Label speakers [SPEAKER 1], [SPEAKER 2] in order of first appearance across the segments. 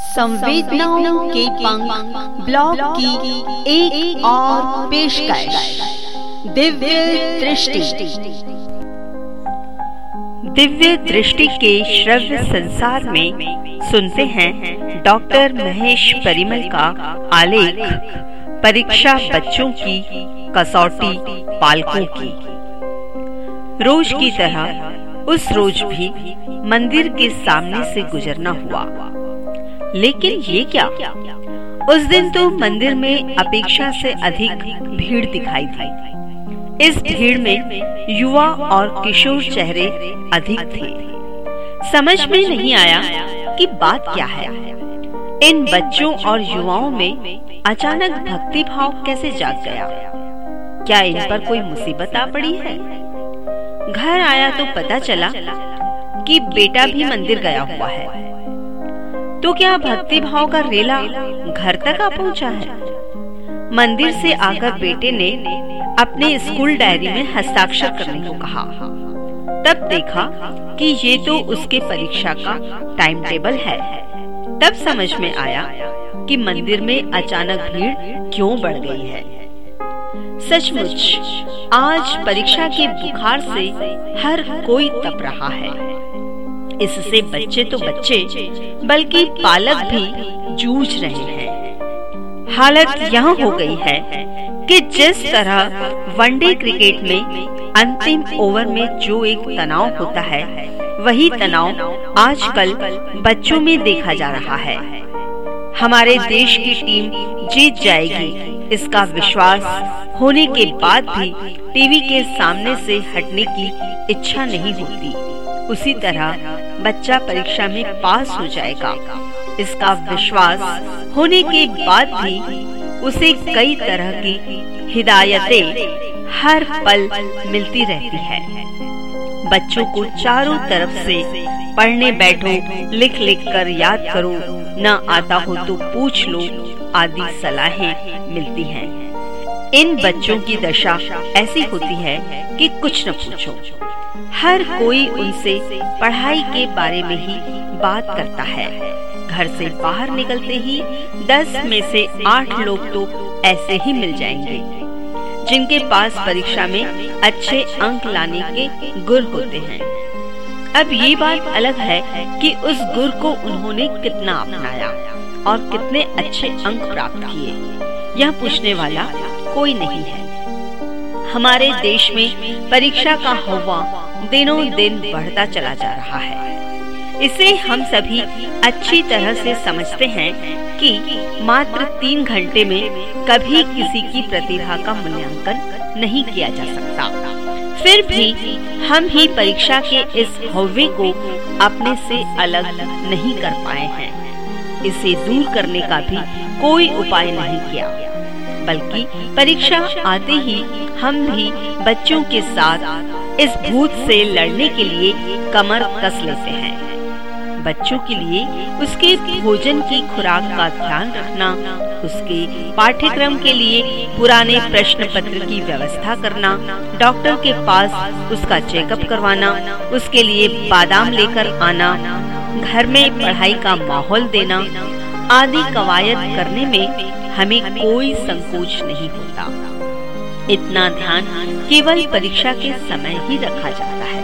[SPEAKER 1] संवेदनाओं के पंख ब्लॉग की एक, एक और पेशकश। दिव्य दृष्टि।
[SPEAKER 2] दिव्य दृष्टि के श्रव्य संसार में सुनते हैं डॉक्टर महेश परिमल का आलेख परीक्षा बच्चों की कसौटी पालकों की। रोज की तरह उस रोज भी मंदिर के सामने से गुजरना हुआ। लेकिन ये क्या? उस दिन तो मंदिर में अपेक्षा से अधिक भीड़ दिखाई थी। इस भीड़ में युवा और किशोर चेहरे अधिक थे। समझ में नहीं आया कि बात क्या है। इन बच्चों और युवाओं में अचानक भक्ति भाव कैसे जाग गया? क्या इन पर कोई मुसीबत आ पड़ी है? घर आया तो पता चला कि बेटा भी मंदिर गया हुआ है। तो क्या भक्ति भाव का रेला घर तक आ पहुँचा है? मंदिर से आकर बेटे ने अपने स्कूल डायरी में हस्ताक्षर करने को कहा। तब देखा कि ये तो उसके परीक्षा का टाइम टेबल है। तब समझ में आया कि मंदिर में अचानक भीड़ क्यों बढ़ गई है। सचमुच, आज परीक्षा के बुखार से हर कोई तप रहा है। इससे बच्चे तो बच्चे, बल्कि पालक भी जूझ रहे हैं। हालत यहाँ हो गई है कि जिस तरह वनडे क्रिकेट में अंतिम ओवर में जो एक तनाव होता है, वही तनाव आजकल बच्चों में देखा जा रहा है। हमारे देश की टीम जीत जाएगी, इसका विश्वास होने के बाद भी टीवी के सामने से हटने की इच्छा नहीं होती। उसी तरह बच्चा परीक्षा में पास हो जाएगा। इसका विश्वास होने के बाद भी उसे कई तरह की हिदायतें हर पल मिलती रहती है। बच्चों को चारों तरफ़ से पढ़ने बैठो लिख लिख कर याद करो, न आता हो तो पूछ लो, आदि सलाहें मिलती हैं। इन बच्चों की दशा ऐसी होती है कि कुछ न पूछो। हर कोई उनसे पढ़ाई के बारे में ही बात करता है। घर से बाहर निकलते ही दस में से आठ लोग तो ऐसे ही मिल जाएँगे, जिनके पास परीक्षा में अच्छे अंक लाने के गुर होते हैं। अब ये बात अलग है कि उस गुर को उन्होंने कितना अपनाया और कितने अच्छे अंक प्राप्त किए। यह पूछने वाला कोई नहीं है। हमारे देश में परीक्षा का हवा दिनों दिन बढ़ता चला जा रहा है। इसे हम सभी अच्छी तरह से समझते हैं कि मात्र तीन घंटे में कभी किसी की प्रतिभा का मूल्यांकन नहीं किया जा सकता। फिर भी हम ही परीक्षा के इस हवे को अपने से अलग नहीं कर पाए हैं। इसे दूर करने का भी कोई उपाय नहीं किया। बल्कि परीक्षा आते ही हम भी बच्चों के साथ इस भूत से लड़ने के लिए कमर कस लेते हैं। बच्चों के लिए उसके भोजन की खुराक का ध्यान रखना, उसके पाठ्यक्रम के लिए पुराने प्रश्न पत्र की व्यवस्था करना, डॉक्टर के पास उसका चेकअप करवाना, उसके लिए बादाम लेकर आना, घर में पढ़ाई का माहौल देना, आदि कवायद करने में हमें कोई संकोच नहीं होता। इतना ध्यान केवल परीक्षा के समय ही रखा जाता है।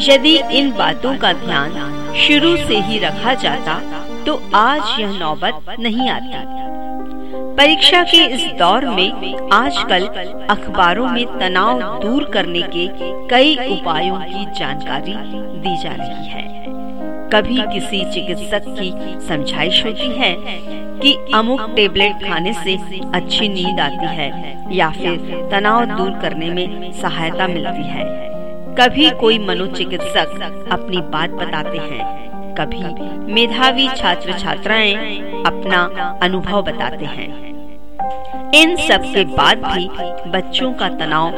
[SPEAKER 2] यदि इन बातों का ध्यान शुरू से ही रखा जाता तो आज यह नौबत नहीं आती। परीक्षा के इस दौर में आजकल अखबारों में तनाव दूर करने के कई उपायों की जानकारी दी जा रही है। कभी किसी चिकित्सक की समझाइश होती है कि अमुक टेबलेट खाने से अच्छी नींद आती है या फिर तनाव दूर करने में सहायता मिलती है। कभी कोई मनोचिकित्सक अपनी बात बताते हैं। कभी मेधावी छात्र छात्राएँ अपना अनुभव बताते हैं। इन सब के बाद भी बच्चों का तनाव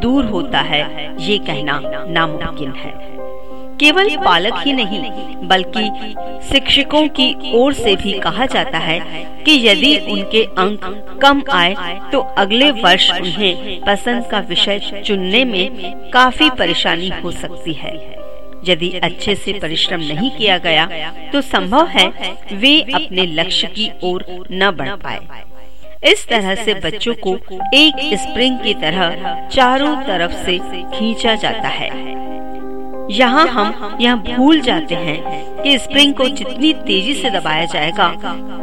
[SPEAKER 2] दूर होता है, ये कहना नामुमकिन है। केवल पालक ही नहीं, बल्कि शिक्षकों की ओर से भी कहा जाता है कि यदि उनके अंक कम आए तो अगले वर्ष उन्हें पसंद का विषय चुनने में काफ़ी परेशानी हो सकती है। यदि अच्छे से परिश्रम नहीं किया गया तो संभव है वे अपने लक्ष्य की ओर न बढ़ पाए। इस तरह से बच्चों को एक स्प्रिंग की तरह चारों तरफ़ से खींचा जाता है। यहाँ हम यह भूल जाते हैं कि स्प्रिंग को जितनी तेज़ी से दबाया जाएगा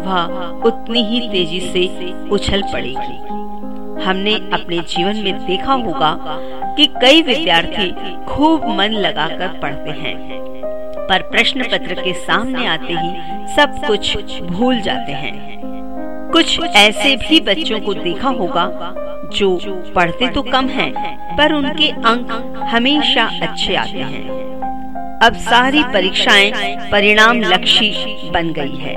[SPEAKER 2] वह उतनी ही तेज़ी से उछल पड़ेगी। हमने अपने जीवन में देखा होगा कि कई विद्यार्थी खूब मन लगाकर पढ़ते हैं। पर प्रश्न पत्र के सामने आते ही सब कुछ भूल जाते हैं। कुछ ऐसे भी बच्चों को देखा होगा जो पढ़ते तो कम हैं, पर उनके अंक हमेशा अच्छे आते हैं। अब सारी परीक्षाएँ परिणाम लक्षी बन गई है।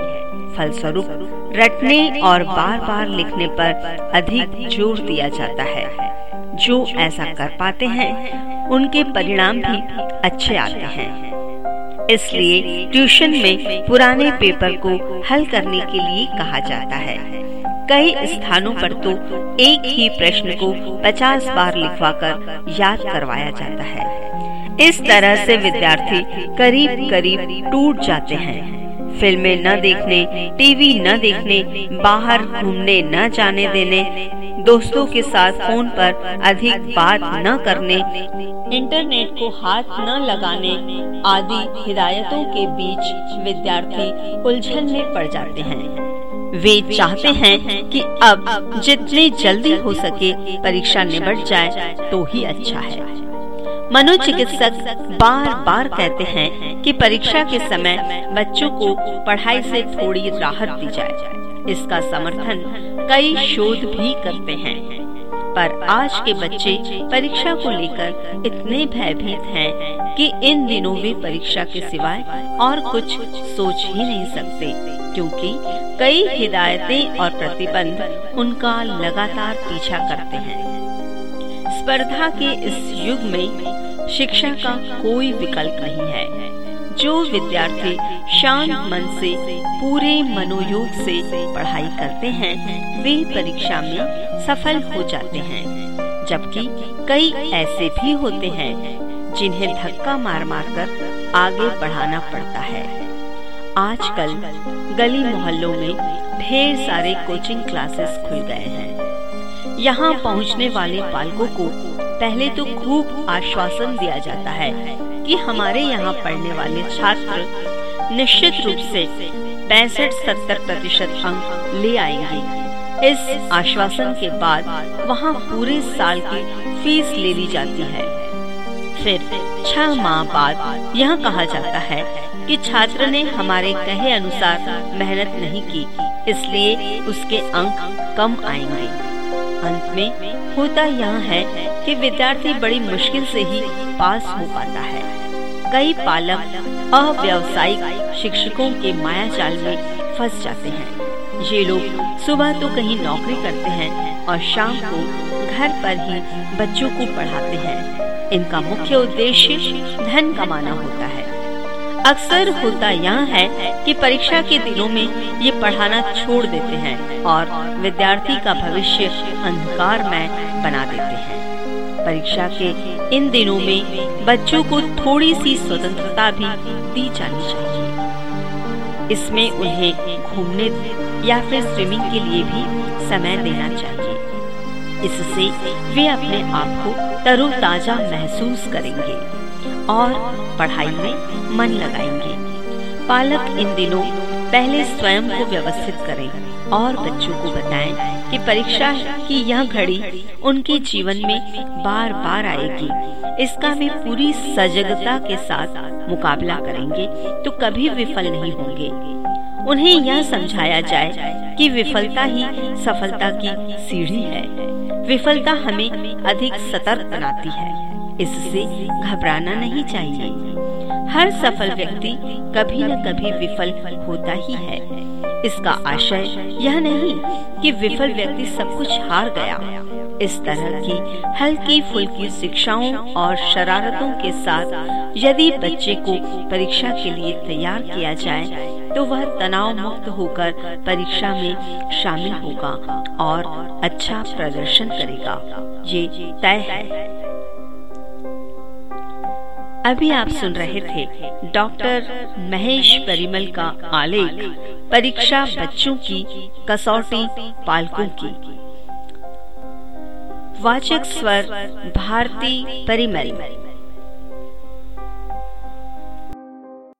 [SPEAKER 2] फलस्वरूप रटने और बार बार लिखने पर अधिक ज़ोर दिया जाता है। जो ऐसा कर पाते हैं उनके परिणाम भी अच्छे आते हैं। इसलिए ट्यूशन में पुराने पेपर को हल करने के लिए कहा जाता है। कई स्थानों पर तो एक ही प्रश्न को 50 बार लिखवाकर याद करवाया जाता है। इस तरह से विद्यार्थी करीब करीब टूट जाते हैं। फ़िल्में न देखने, टीवी न देखने, बाहर घूमने न जाने देने, दोस्तों के साथ फ़ोन पर अधिक बात न करने, इंटरनेट को हाथ न लगाने आदि हिदायतों के बीच विद्यार्थी उलझन में पड़ जाते हैं। वे चाहते हैं कि अब जितनी जल्दी हो सके परीक्षा निबट जाए तो ही अच्छा है। मनोचिकित्सक बार बार कहते हैं कि परीक्षा के समय बच्चों को पढ़ाई से थोड़ी राहत दी जाए। इसका समर्थन कई शोध भी करते हैं। पर आज के बच्चे परीक्षा को लेकर इतने भयभीत हैं कि इन दिनों वे परीक्षा के सिवाय और कुछ सोच ही नहीं सकते। क्योंकि कई हिदायतें और प्रतिबंध उनका लगातार पीछा करते हैं। स्पर्धा के इस युग में शिक्षा का कोई विकल्प नहीं है। जो विद्यार्थी शांत मन से पूरे मनोयोग से पढ़ाई करते हैं, वे परीक्षा में सफल हो जाते हैं। जबकि कई ऐसे भी होते हैं जिन्हें धक्का मार मार कर आगे बढ़ाना पड़ता है। आजकल गली मोहल्लों में ढेर सारे कोचिंग क्लासेस खुल गए हैं। यहाँ पहुँचने वाले पालकों को पहले तो खूब आश्वासन दिया जाता है कि हमारे यहाँ पढ़ने वाले छात्र निश्चित रूप से पैंसठ सत्तर प्रतिशत अंक ले आएँगे। इस आश्वासन के बाद वहाँ पूरे साल की फ़ीस ले ली जाती है। फिर छह माह बाद यह कहा जाता है कि छात्र ने हमारे कहे अनुसार मेहनत नहीं की, इसलिए उसके अंक कम आएँगे। अंत में होता यह है कि विद्यार्थी बड़ी मुश्किल से ही पास हो पाता है। कई पालक अव्यवसायिक शिक्षकों के माया जाल में फंस जाते हैं। ये लोग सुबह तो कहीं नौकरी करते हैं और शाम को घर पर ही बच्चों को पढ़ाते हैं। इनका मुख्य उद्देश्य धन कमाना होता है। अक्सर होता यह है कि परीक्षा के दिनों में ये पढ़ाना छोड़ देते हैं और विद्यार्थी का भविष्य अंधकार में बना देते हैं। परीक्षा के इन दिनों में बच्चों को थोड़ी सी स्वतंत्रता भी दी जानी चाहिए। इसमें उन्हें घूमने या फिर स्विमिंग के लिए भी समय देना चाहिए। इससे वे अपने आप को तरोताजा महसूस करेंगे और पढ़ाई में मन लगाएँगे। पालक इन दिनों पहले स्वयं को व्यवस्थित करें और बच्चों को बताएँ कि परीक्षा की यह घड़ी उनके जीवन में बार बार आएगी। इसका वे पूरी सजगता के साथ मुकाबला करेंगे तो कभी विफल नहीं होंगे। उन्हें यह समझाया जाए कि विफलता ही सफलता की सीढ़ी है। विफलता हमें अधिक सतर्क बनाती है। इससे घबराना नहीं चाहिए। हर सफल व्यक्ति कभी न कभी विफल होता ही है। इसका आशय यह नहीं कि विफल व्यक्ति सब कुछ हार गया। इस तरह की हल्की फुल्की शिक्षाओं और शरारतों के साथ यदि बच्चे को परीक्षा के लिए तैयार किया जाए तो वह तनाव मुक्त होकर परीक्षा में शामिल होगा और अच्छा प्रदर्शन करेगा। ये तय है। अभी आप सुन रहे थे डॉक्टर महेश परिमल का आलेख, परीक्षा बच्चों की कसौटी पालकों की। वाचक स्वर भारती परिमल।